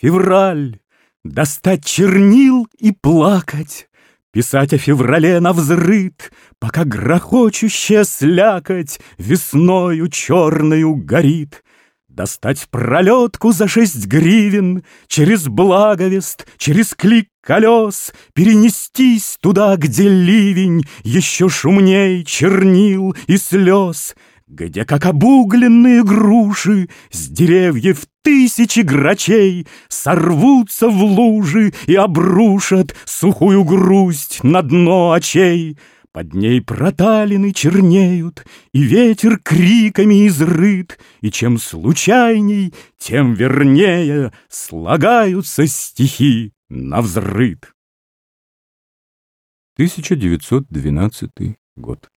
Февраль, достать чернил и плакать, Писать о феврале навзрыд, Пока грохочущая слякоть Весною черною горит. Достать пролетку за шесть гривен, Через благовест, через клик колес, Перенестись туда, где ливень Еще шумней чернил и слез — где, как обугленные груши, С деревьев тысячи грачей Сорвутся в лужи и обрушат Сухую грусть на дно очей. Под ней проталины чернеют, И ветер криками изрыт, И чем случайней, тем вернее Слагаются стихи на взрыт. 1912 год